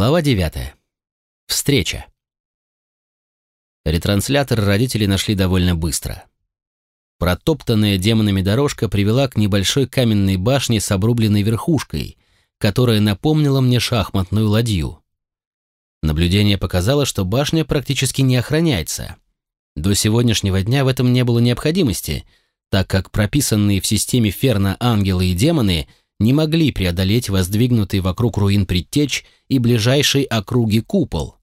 Глава 9. Встреча. Ретранслятор родители нашли довольно быстро. Протоптанная демонами дорожка привела к небольшой каменной башне с обрубленной верхушкой, которая напомнила мне шахматную ладью. Наблюдение показало, что башня практически не охраняется. До сегодняшнего дня в этом не было необходимости, так как прописанные в системе Ферна ангелы и демоны – не могли преодолеть воздвигнутый вокруг руин предтеч и ближайший округи купол,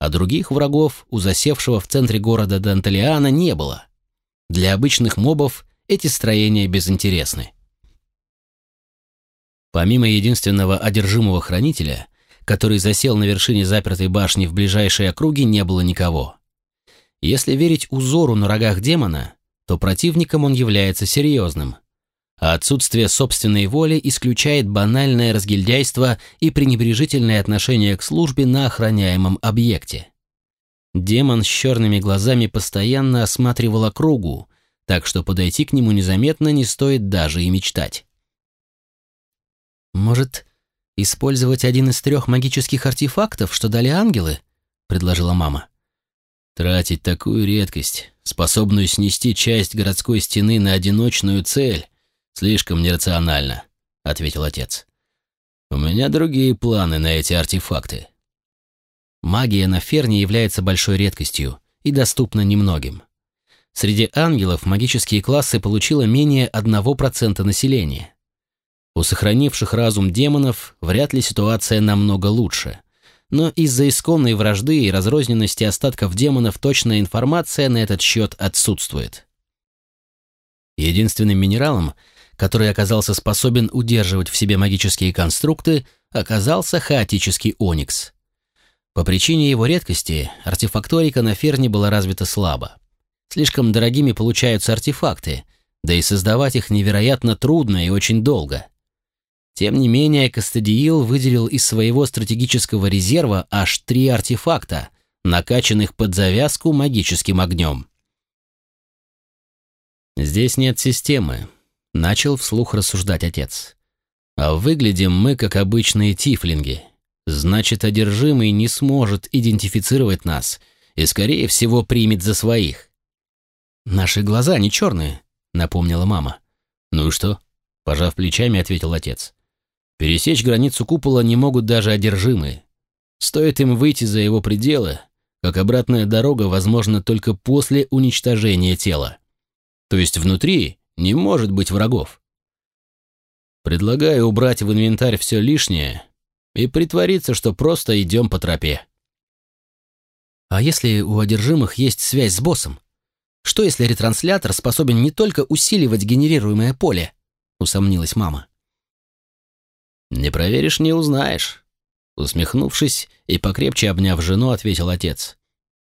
а других врагов у засевшего в центре города Данталиана не было. Для обычных мобов эти строения безинтересны. Помимо единственного одержимого хранителя, который засел на вершине запертой башни в ближайшей округе, не было никого. Если верить узору на рогах демона, то противником он является серьезным – а отсутствие собственной воли исключает банальное разгильдяйство и пренебрежительное отношение к службе на охраняемом объекте. Демон с черными глазами постоянно осматривал округу, так что подойти к нему незаметно не стоит даже и мечтать. «Может, использовать один из трех магических артефактов, что дали ангелы?» — предложила мама. «Тратить такую редкость, способную снести часть городской стены на одиночную цель, «Слишком нерационально», — ответил отец. «У меня другие планы на эти артефакты». Магия на Ферне является большой редкостью и доступна немногим. Среди ангелов магические классы получило менее 1% населения. У сохранивших разум демонов вряд ли ситуация намного лучше. Но из-за исконной вражды и разрозненности остатков демонов точная информация на этот счет отсутствует. Единственным минералом, который оказался способен удерживать в себе магические конструкты, оказался хаотический оникс. По причине его редкости артефакторика на Ферне была развита слабо. Слишком дорогими получаются артефакты, да и создавать их невероятно трудно и очень долго. Тем не менее, Кастадиил выделил из своего стратегического резерва аж три артефакта, накачанных под завязку магическим огнем. Здесь нет системы, Начал вслух рассуждать отец. А выглядим мы как обычные тифлинги. Значит, одержимый не сможет идентифицировать нас и, скорее всего, примет за своих. Наши глаза не черные, напомнила мама. Ну и что? Пожав плечами, ответил отец. Пересечь границу купола не могут даже одержимые. Стоит им выйти за его пределы, как обратная дорога возможна только после уничтожения тела. То есть внутри не может быть врагов. Предлагаю убрать в инвентарь все лишнее и притвориться, что просто идем по тропе. А если у одержимых есть связь с боссом? Что если ретранслятор способен не только усиливать генерируемое поле? Усомнилась мама. Не проверишь, не узнаешь. Усмехнувшись и покрепче обняв жену, ответил отец.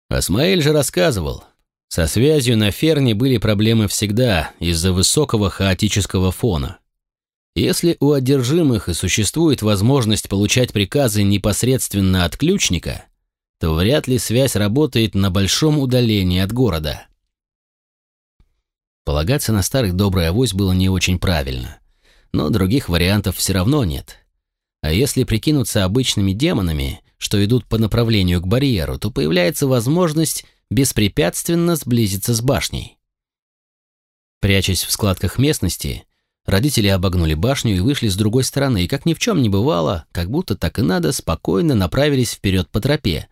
Асмаэль же рассказывал, со связью на Ферне были проблемы всегда из-за высокого хаотического фона. Если у одержимых и существует возможность получать приказы непосредственно от ключника, то вряд ли связь работает на большом удалении от города. Полагаться на старый добрый авось было не очень правильно, но других вариантов все равно нет. А если прикинуться обычными демонами, что идут по направлению к барьеру, то появляется возможность беспрепятственно сблизиться с башней. Прячась в складках местности, родители обогнули башню и вышли с другой стороны, и как ни в чем не бывало, как будто так и надо, спокойно направились вперед по тропе,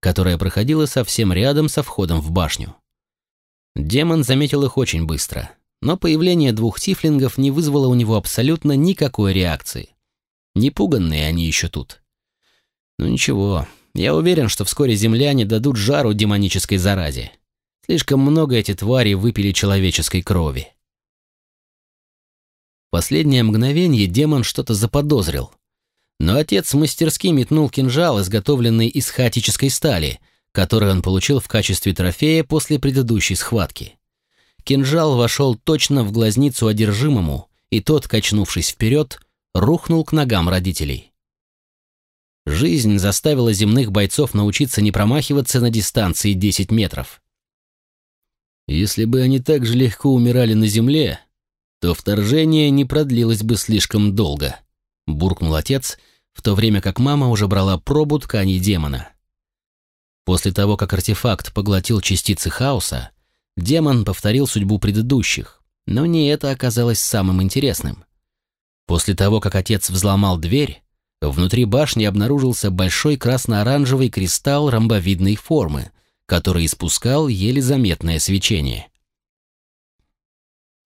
которая проходила совсем рядом со входом в башню. Демон заметил их очень быстро, но появление двух тифлингов не вызвало у него абсолютно никакой реакции. Непуганные они еще тут. Ну ничего, я уверен, что вскоре земляне дадут жару демонической заразе. Слишком много эти твари выпили человеческой крови. В последнее мгновение демон что-то заподозрил. Но отец мастерски метнул кинжал, изготовленный из хаотической стали, который он получил в качестве трофея после предыдущей схватки. Кинжал вошел точно в глазницу одержимому, и тот, качнувшись вперед, рухнул к ногам родителей. Жизнь заставила земных бойцов научиться не промахиваться на дистанции 10 метров. Если бы они так же легко умирали на земле, то вторжение не продлилось бы слишком долго, буркнул отец, в то время как мама уже брала пробу ткани демона. После того, как артефакт поглотил частицы хаоса, демон повторил судьбу предыдущих, но не это оказалось самым интересным. После того, как отец взломал дверь, внутри башни обнаружился большой красно-оранжевый кристалл ромбовидной формы, который испускал еле заметное свечение.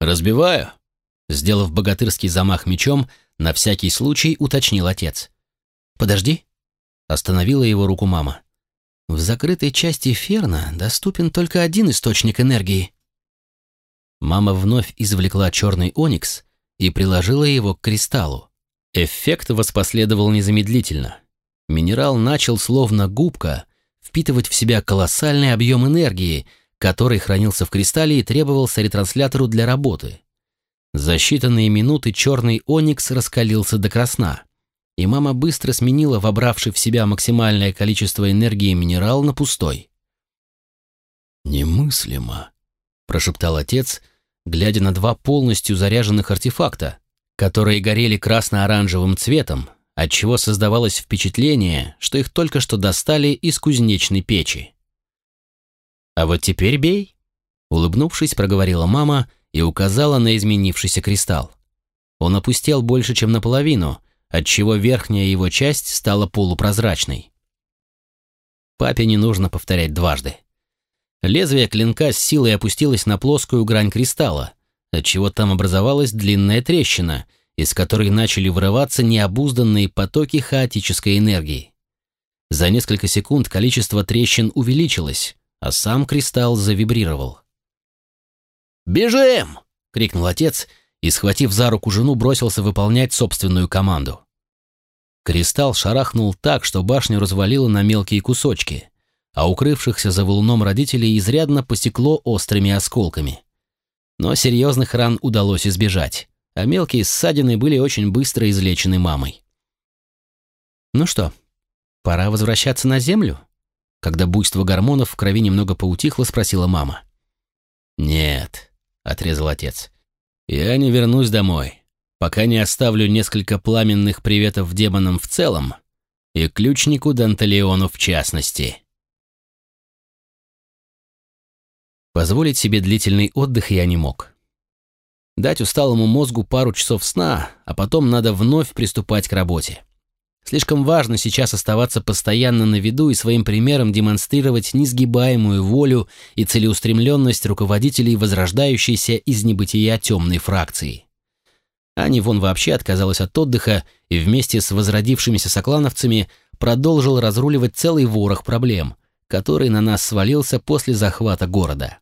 «Разбиваю», — сделав богатырский замах мечом, на всякий случай уточнил отец. «Подожди», — остановила его руку мама. «В закрытой части Ферна доступен только один источник энергии». Мама вновь извлекла черный оникс и приложила его к кристаллу. Эффект воспоследовал незамедлительно. Минерал начал, словно губка, впитывать в себя колоссальный объем энергии, который хранился в кристалле и требовался ретранслятору для работы. За считанные минуты черный оникс раскалился до красна, и мама быстро сменила вобравший в себя максимальное количество энергии минерал на пустой. «Немыслимо», — прошептал отец, глядя на два полностью заряженных артефакта, которые горели красно-оранжевым цветом, отчего создавалось впечатление, что их только что достали из кузнечной печи. «А вот теперь бей», — улыбнувшись, проговорила мама и указала на изменившийся кристалл. Он опустел больше, чем наполовину, отчего верхняя его часть стала полупрозрачной. Папе не нужно повторять дважды. Лезвие клинка с силой опустилось на плоскую грань кристалла, отчего там образовалась длинная трещина, из которой начали вырываться необузданные потоки хаотической энергии. За несколько секунд количество трещин увеличилось, а сам кристалл завибрировал. «Бежим!» — крикнул отец и, схватив за руку жену, бросился выполнять собственную команду. Кристалл шарахнул так, что башню развалило на мелкие кусочки, а укрывшихся за валуном родителей изрядно посекло острыми осколками. Но серьезных ран удалось избежать, а мелкие ссадины были очень быстро излечены мамой. «Ну что, пора возвращаться на землю?» Когда буйство гормонов в крови немного поутихло, спросила мама. «Нет», — отрезал отец. «Я не вернусь домой, пока не оставлю несколько пламенных приветов демонам в целом и ключнику Данталеону в частности». Позволить себе длительный отдых я не мог. Дать усталому мозгу пару часов сна, а потом надо вновь приступать к работе. Слишком важно сейчас оставаться постоянно на виду и своим примером демонстрировать несгибаемую волю и целеустремленность руководителей возрождающейся из небытия темной фракции. Ани вон вообще отказалась от отдыха и вместе с возродившимися соклановцами продолжил разруливать целый ворох проблем, который на нас свалился после захвата города.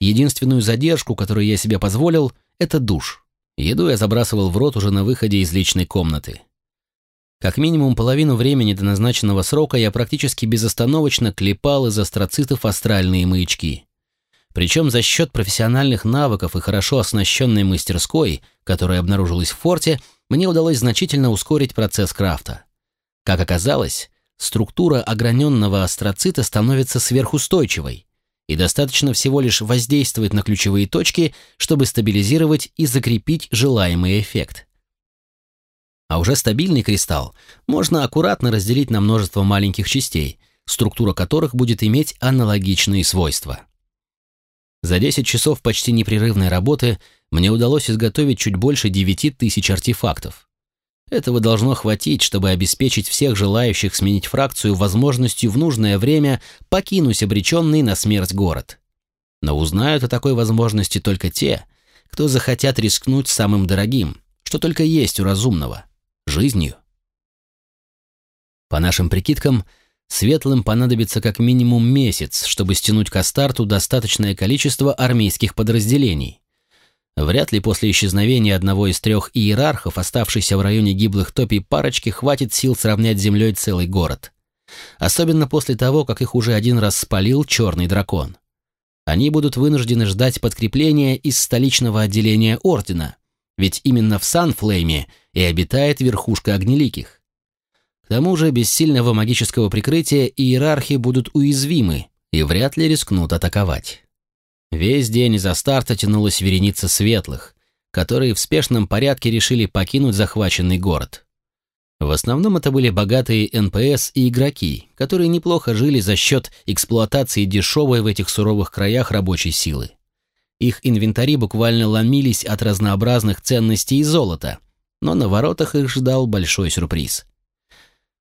Единственную задержку, которую я себе позволил, это душ. Еду я забрасывал в рот уже на выходе из личной комнаты. Как минимум половину времени до назначенного срока я практически безостановочно клепал из астроцитов астральные маячки. Причем за счет профессиональных навыков и хорошо оснащенной мастерской, которая обнаружилась в форте, мне удалось значительно ускорить процесс крафта. Как оказалось, структура ограненного астроцита становится сверхустойчивой, и достаточно всего лишь воздействовать на ключевые точки, чтобы стабилизировать и закрепить желаемый эффект. А уже стабильный кристалл можно аккуратно разделить на множество маленьких частей, структура которых будет иметь аналогичные свойства. За 10 часов почти непрерывной работы мне удалось изготовить чуть больше 9 тысяч артефактов. Этого должно хватить, чтобы обеспечить всех желающих сменить фракцию возможностью в нужное время покинуть обреченный на смерть город. Но узнают о такой возможности только те, кто захотят рискнуть самым дорогим, что только есть у разумного – жизнью. По нашим прикидкам, светлым понадобится как минимум месяц, чтобы стянуть к Астарту достаточное количество армейских подразделений. Вряд ли после исчезновения одного из трех иерархов, оставшейся в районе гиблых топий парочки, хватит сил сравнять с землей целый город. Особенно после того, как их уже один раз спалил черный дракон. Они будут вынуждены ждать подкрепления из столичного отделения Ордена, ведь именно в Санфлейме и обитает верхушка огнеликих. К тому же без сильного магического прикрытия иерархи будут уязвимы и вряд ли рискнут атаковать. Весь день из-за старта тянулась вереница светлых, которые в спешном порядке решили покинуть захваченный город. В основном это были богатые НПС и игроки, которые неплохо жили за счет эксплуатации дешевой в этих суровых краях рабочей силы. Их инвентари буквально ломились от разнообразных ценностей и золота, но на воротах их ждал большой сюрприз.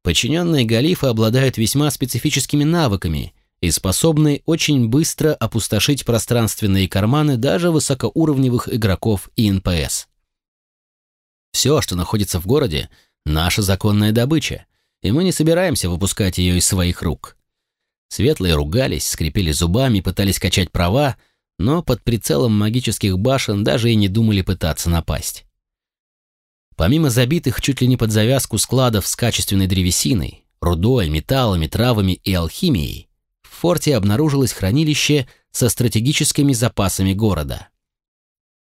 Подчиненные Галифа обладают весьма специфическими навыками и способны очень быстро опустошить пространственные карманы даже высокоуровневых игроков и НПС. Все, что находится в городе, наша законная добыча, и мы не собираемся выпускать ее из своих рук. Светлые ругались, скрипели зубами, пытались качать права, но под прицелом магических башен даже и не думали пытаться напасть. Помимо забитых чуть ли не под завязку складов с качественной древесиной, рудой, металлами, травами и алхимией, форте обнаружилось хранилище со стратегическими запасами города.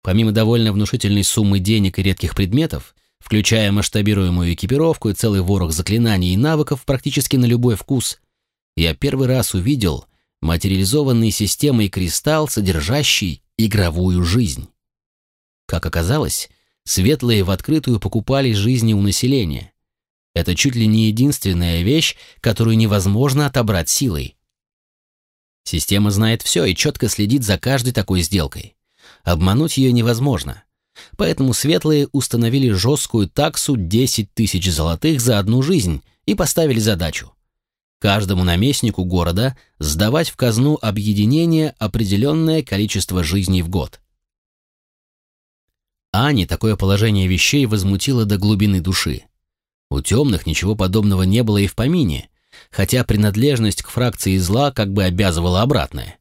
Помимо довольно внушительной суммы денег и редких предметов, включая масштабируемую экипировку и целый ворох заклинаний и навыков практически на любой вкус, я первый раз увидел материализованный системой кристалл, содержащий игровую жизнь. Как оказалось, Светлые в открытую покупали жизни у населения. Это чуть ли не единственная вещь, которую невозможно отобрать силой. Система знает все и четко следит за каждой такой сделкой. Обмануть ее невозможно. Поэтому светлые установили жесткую таксу 10 тысяч золотых за одну жизнь и поставили задачу. Каждому наместнику города сдавать в казну объединения определенное количество жизней в год. Ани такое положение вещей возмутило до глубины души. У темных ничего подобного не было и в помине, хотя принадлежность к фракции зла как бы обязывала обратное.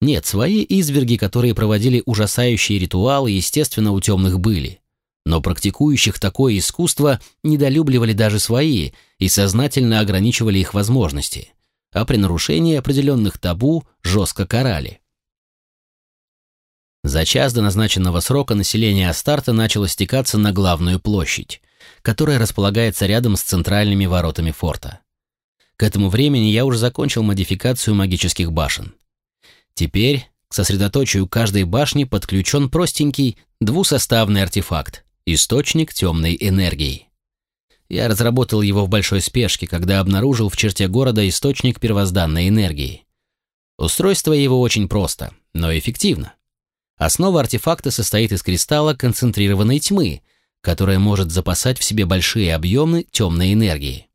Нет, свои изверги, которые проводили ужасающие ритуалы, естественно, у темных были. Но практикующих такое искусство недолюбливали даже свои и сознательно ограничивали их возможности, а при нарушении определенных табу жестко карали. За час до назначенного срока население Астарта начало стекаться на главную площадь, которая располагается рядом с центральными воротами форта. К этому времени я уже закончил модификацию магических башен. Теперь к сосредоточию каждой башни подключен простенький двусоставный артефакт – источник темной энергии. Я разработал его в большой спешке, когда обнаружил в черте города источник первозданной энергии. Устройство его очень просто, но эффективно. Основа артефакта состоит из кристалла концентрированной тьмы, которая может запасать в себе большие объемы темной энергии.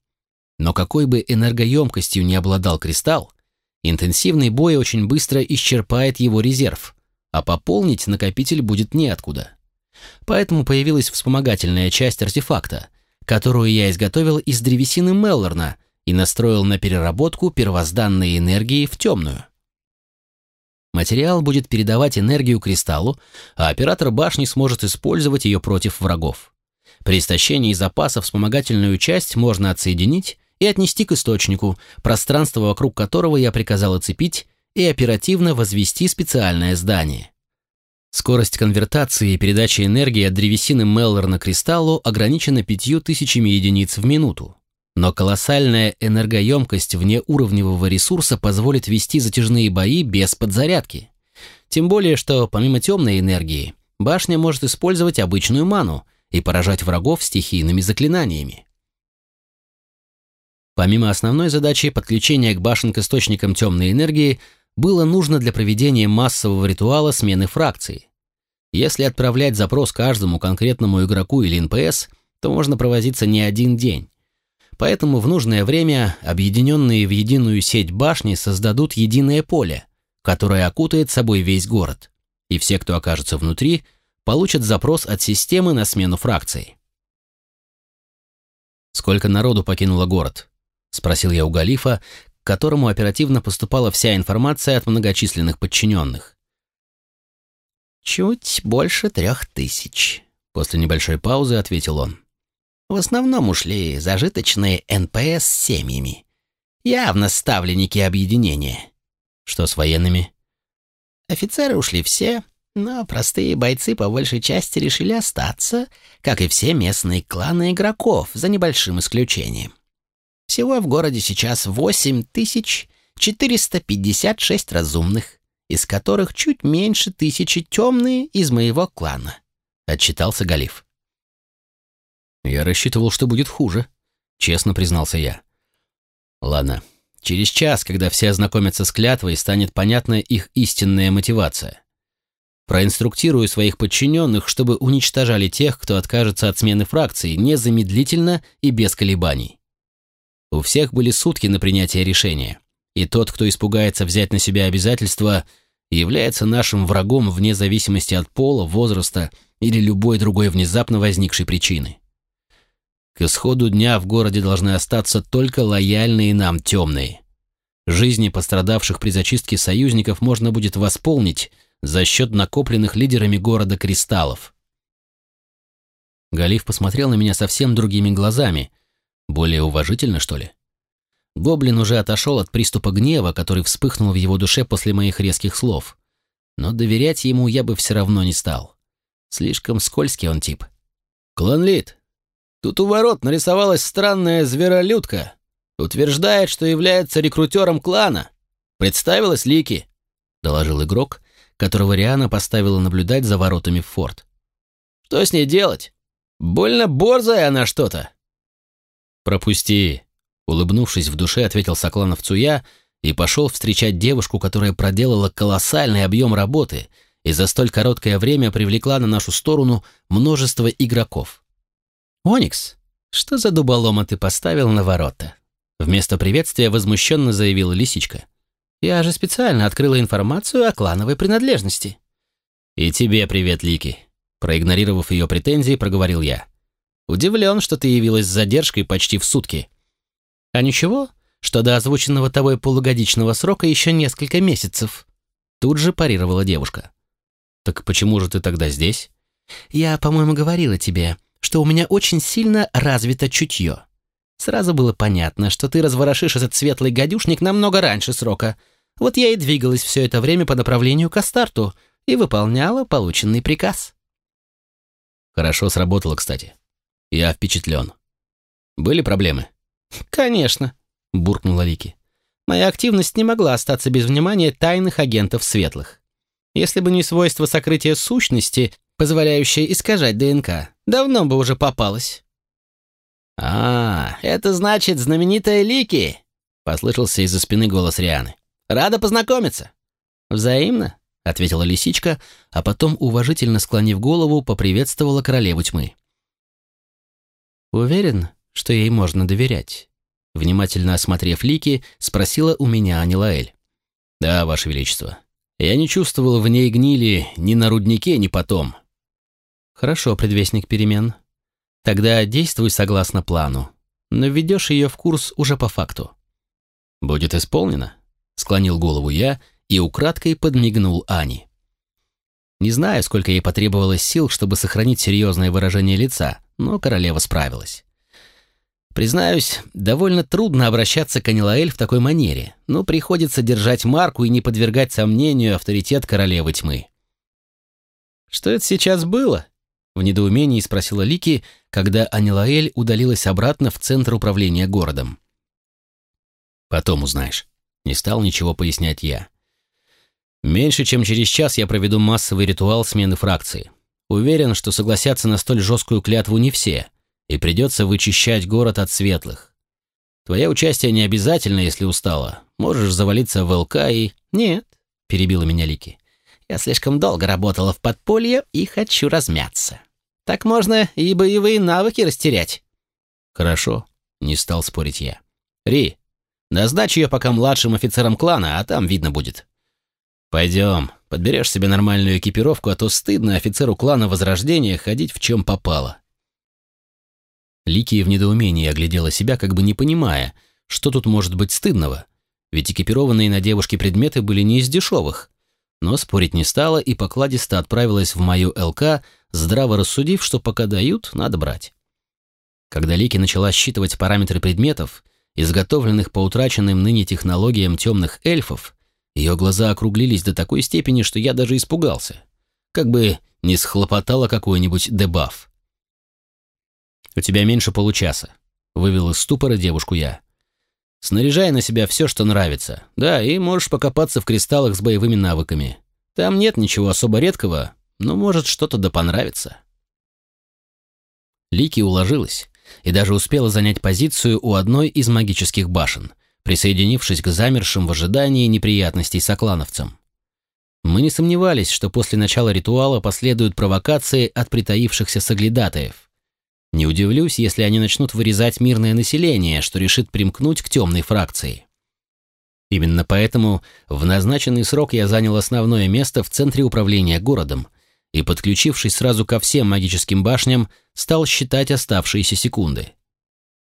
Но какой бы энергоемкостью ни обладал кристалл, интенсивный бой очень быстро исчерпает его резерв, а пополнить накопитель будет неоткуда. Поэтому появилась вспомогательная часть артефакта, которую я изготовил из древесины Меллорна и настроил на переработку первозданной энергии в темную. Материал будет передавать энергию кристаллу, а оператор башни сможет использовать ее против врагов. При истощении запаса вспомогательную часть можно отсоединить и отнести к источнику, пространство вокруг которого я приказал оцепить и оперативно возвести специальное здание. Скорость конвертации и передачи энергии от древесины Меллор на кристаллу ограничена 5000 единиц в минуту. Но колоссальная энергоемкость внеуровневого ресурса позволит вести затяжные бои без подзарядки. Тем более, что помимо темной энергии, башня может использовать обычную ману и поражать врагов стихийными заклинаниями. Помимо основной задачи подключения к башен к источникам темной энергии было нужно для проведения массового ритуала смены фракции. Если отправлять запрос каждому конкретному игроку или НПС, то можно провозиться не один день. Поэтому в нужное время объединенные в единую сеть башни создадут единое поле, которое окутает собой весь город. И все, кто окажется внутри, получат запрос от системы на смену фракций. «Сколько народу покинуло город?» — спросил я у Галифа, к которому оперативно поступала вся информация от многочисленных подчиненных. «Чуть больше трех тысяч», — после небольшой паузы ответил он. В основном ушли зажиточные НПС с семьями. Явно ставленники объединения. Что с военными? Офицеры ушли все, но простые бойцы по большей части решили остаться, как и все местные кланы игроков, за небольшим исключением. Всего в городе сейчас 8456 разумных, из которых чуть меньше тысячи темные из моего клана, — отчитался Галиф. Я рассчитывал, что будет хуже. честно признался я. Ладно, через час, когда все ознакомятся с клятвой, станет понятна их истинная мотивация. Проинструктирую своих подчиненных, чтобы уничтожали тех, кто откажется от смены фракции, незамедлительно и без колебаний. У всех были сутки на принятие решения, и тот, кто испугается взять на себя обязательства, является нашим врагом вне зависимости от пола, возраста или любой другой внезапно возникшей причины. К исходу дня в городе должны остаться только лояльные нам темные. Жизни пострадавших при зачистке союзников можно будет восполнить за счет накопленных лидерами города кристаллов. Галиф посмотрел на меня совсем другими глазами, более уважительно, что ли. Гоблин уже отошел от приступа гнева, который вспыхнул в его душе после моих резких слов. Но доверять ему я бы все равно не стал. Слишком скользкий он тип. «Кланлит, Тут у ворот нарисовалась странная зверолюдка. Утверждает, что является рекрутером клана. Представилась Лики, доложил игрок, которого Риана поставила наблюдать за воротами в форт. Что с ней делать? Больно борзая она что-то. Пропусти, улыбнувшись в душе, ответил Сокланов Цуя и пошел встречать девушку, которая проделала колоссальный объем работы и за столь короткое время привлекла на нашу сторону множество игроков. «Оникс, что за дуболома ты поставил на ворота?» Вместо приветствия возмущенно заявила лисичка. «Я же специально открыла информацию о клановой принадлежности». «И тебе привет, Лики», — проигнорировав ее претензии, проговорил я. «Удивлен, что ты явилась с задержкой почти в сутки». «А ничего, что до озвученного тобой полугодичного срока еще несколько месяцев», — тут же парировала девушка. «Так почему же ты тогда здесь?» «Я, по-моему, говорила тебе, что у меня очень сильно развито чутье. Сразу было понятно, что ты разворошишь этот светлый гадюшник намного раньше срока. Вот я и двигалась все это время по направлению к Астарту и выполняла полученный приказ. Хорошо сработало, кстати. Я впечатлен. Были проблемы? Конечно, буркнула Лики. Моя активность не могла остаться без внимания тайных агентов светлых. Если бы не свойство сокрытия сущности, позволяющее искажать ДНК, Давно бы уже попалась. «А, это значит знаменитая Лики!» — послышался из-за спины голос Рианы. «Рада познакомиться!» «Взаимно», — ответила лисичка, а потом, уважительно склонив голову, поприветствовала королеву тьмы. «Уверен, что ей можно доверять?» Внимательно осмотрев Лики, спросила у меня Анилаэль. «Да, Ваше Величество. Я не чувствовал в ней гнили ни на руднике, ни потом. Хорошо, предвестник перемен. Тогда действуй согласно плану, но введешь ее в курс уже по факту. Будет исполнено, склонил голову я и украдкой подмигнул Ани. Не знаю, сколько ей потребовалось сил, чтобы сохранить серьезное выражение лица, но королева справилась. Признаюсь, довольно трудно обращаться к Анилаэль в такой манере, но приходится держать марку и не подвергать сомнению авторитет королевы тьмы. «Что это сейчас было?» В недоумении спросила Лики, когда Анилаэль удалилась обратно в центр управления городом. «Потом узнаешь». Не стал ничего пояснять я. Меньше чем через час я проведу массовый ритуал смены фракции. Уверен, что согласятся на столь жесткую клятву не все, и придется вычищать город от светлых. Твое участие не обязательно, если устала. Можешь завалиться в ЛК и... Нет, перебила меня Лики. Я слишком долго работала в подполье и хочу размяться. Так можно и боевые навыки растерять. Хорошо, не стал спорить я. Ри, назначь ее пока младшим офицером клана, а там видно будет. Пойдем, подберешь себе нормальную экипировку, а то стыдно офицеру клана Возрождения ходить в чем попало. Лики в недоумении оглядела себя, как бы не понимая, что тут может быть стыдного, ведь экипированные на девушке предметы были не из дешевых, но спорить не стала и покладисто отправилась в мою ЛК, здраво рассудив, что пока дают, надо брать. Когда Лики начала считывать параметры предметов, изготовленных по утраченным ныне технологиям темных эльфов, ее глаза округлились до такой степени, что я даже испугался. Как бы не схлопотала какой-нибудь дебаф. «У тебя меньше получаса», — вывел из ступора девушку я. Снаряжай на себя все, что нравится. Да, и можешь покопаться в кристаллах с боевыми навыками. Там нет ничего особо редкого, но может что-то да понравится. Лики уложилась, и даже успела занять позицию у одной из магических башен, присоединившись к замершим в ожидании неприятностей соклановцам. Мы не сомневались, что после начала ритуала последуют провокации от притаившихся соглядатаев. Не удивлюсь, если они начнут вырезать мирное население, что решит примкнуть к темной фракции. Именно поэтому в назначенный срок я занял основное место в центре управления городом и, подключившись сразу ко всем магическим башням, стал считать оставшиеся секунды.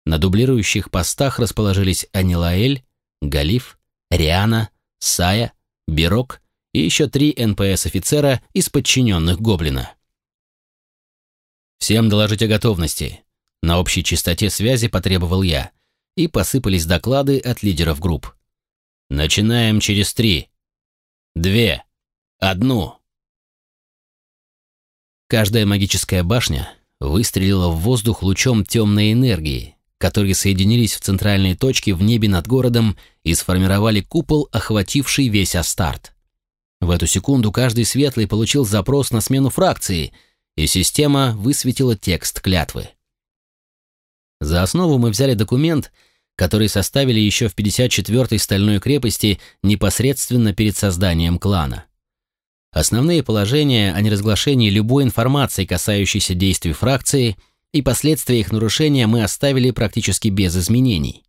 На дублирующих постах расположились Анилаэль, Галиф, Риана, Сая, Бирок и еще три НПС-офицера из подчиненных Гоблина. «Всем доложить о готовности», — на общей частоте связи потребовал я, и посыпались доклады от лидеров групп. «Начинаем через три, две, одну». Каждая магическая башня выстрелила в воздух лучом темной энергии, которые соединились в центральные точки в небе над городом и сформировали купол, охвативший весь Астарт. В эту секунду каждый светлый получил запрос на смену фракции, и система высветила текст клятвы. За основу мы взяли документ, который составили еще в 54-й стальной крепости непосредственно перед созданием клана. Основные положения о неразглашении любой информации, касающейся действий фракции, и последствия их нарушения мы оставили практически без изменений.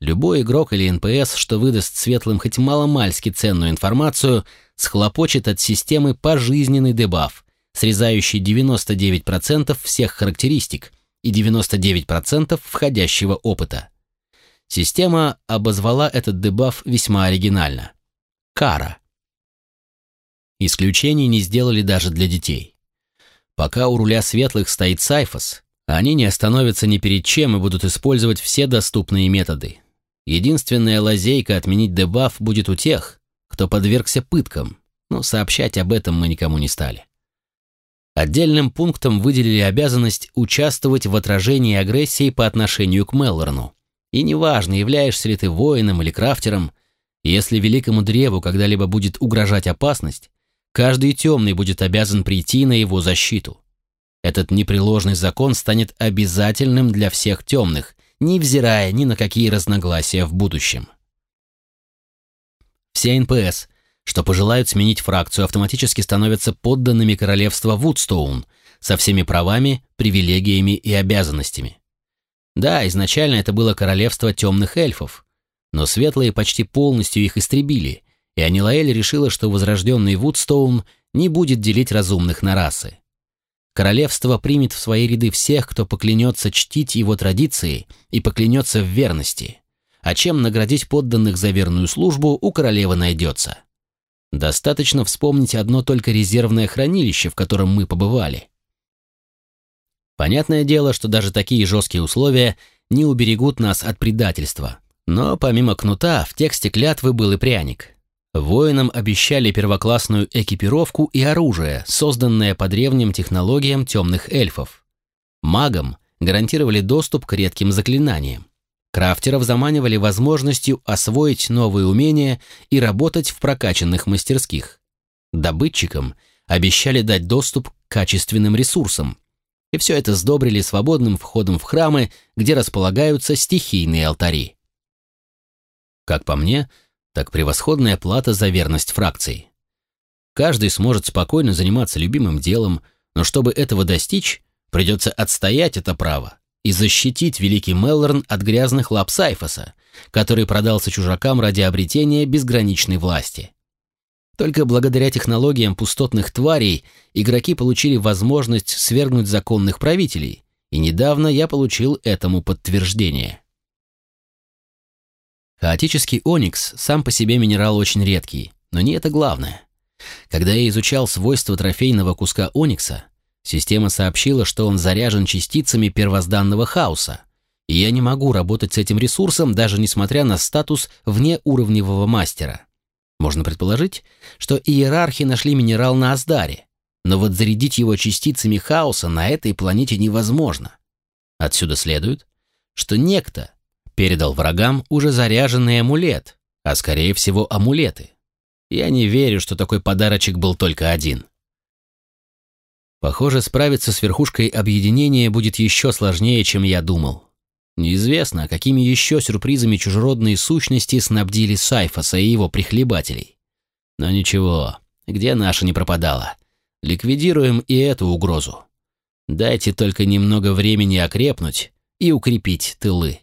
Любой игрок или НПС, что выдаст светлым хоть маломальски ценную информацию, схлопочет от системы пожизненный дебаф, срезающий 99% всех характеристик и 99% входящего опыта. Система обозвала этот дебаф весьма оригинально. Кара. Исключений не сделали даже для детей. Пока у руля светлых стоит Сайфос, они не остановятся ни перед чем и будут использовать все доступные методы. Единственная лазейка отменить дебаф будет у тех, кто подвергся пыткам, но сообщать об этом мы никому не стали. Отдельным пунктом выделили обязанность участвовать в отражении агрессии по отношению к Меллорну. И неважно, являешься ли ты воином или крафтером, если великому древу когда-либо будет угрожать опасность, каждый темный будет обязан прийти на его защиту. Этот непреложный закон станет обязательным для всех темных, невзирая ни на какие разногласия в будущем. Все НПС, что пожелают сменить фракцию, автоматически становятся подданными королевства Вудстоун со всеми правами, привилегиями и обязанностями. Да, изначально это было королевство темных эльфов, но светлые почти полностью их истребили, и Анилаэль решила, что возрожденный Вудстоун не будет делить разумных на расы. Королевство примет в свои ряды всех, кто поклянется чтить его традиции и поклянется в верности. А чем наградить подданных за верную службу, у королевы найдется. Достаточно вспомнить одно только резервное хранилище, в котором мы побывали. Понятное дело, что даже такие жесткие условия не уберегут нас от предательства. Но помимо кнута в тексте клятвы был и пряник. Воинам обещали первоклассную экипировку и оружие, созданное по древним технологиям темных эльфов. Магам гарантировали доступ к редким заклинаниям. Крафтеров заманивали возможностью освоить новые умения и работать в прокачанных мастерских. Добытчикам обещали дать доступ к качественным ресурсам. И все это сдобрили свободным входом в храмы, где располагаются стихийные алтари. Как по мне, так превосходная плата за верность фракции. Каждый сможет спокойно заниматься любимым делом, но чтобы этого достичь, придется отстоять это право и защитить великий Меллорн от грязных лап Сайфоса, который продался чужакам ради обретения безграничной власти. Только благодаря технологиям пустотных тварей игроки получили возможность свергнуть законных правителей, и недавно я получил этому подтверждение. Хаотический оникс сам по себе минерал очень редкий, но не это главное. Когда я изучал свойства трофейного куска оникса, система сообщила, что он заряжен частицами первозданного хаоса, и я не могу работать с этим ресурсом, даже несмотря на статус внеуровневого мастера. Можно предположить, что иерархи нашли минерал на Аздаре, но вот зарядить его частицами хаоса на этой планете невозможно. Отсюда следует, что некто, передал врагам уже заряженный амулет, а скорее всего амулеты. Я не верю, что такой подарочек был только один. Похоже, справиться с верхушкой объединения будет еще сложнее, чем я думал. Неизвестно, какими еще сюрпризами чужеродные сущности снабдили Сайфоса и его прихлебателей. Но ничего, где наша не пропадала. Ликвидируем и эту угрозу. Дайте только немного времени окрепнуть и укрепить тылы.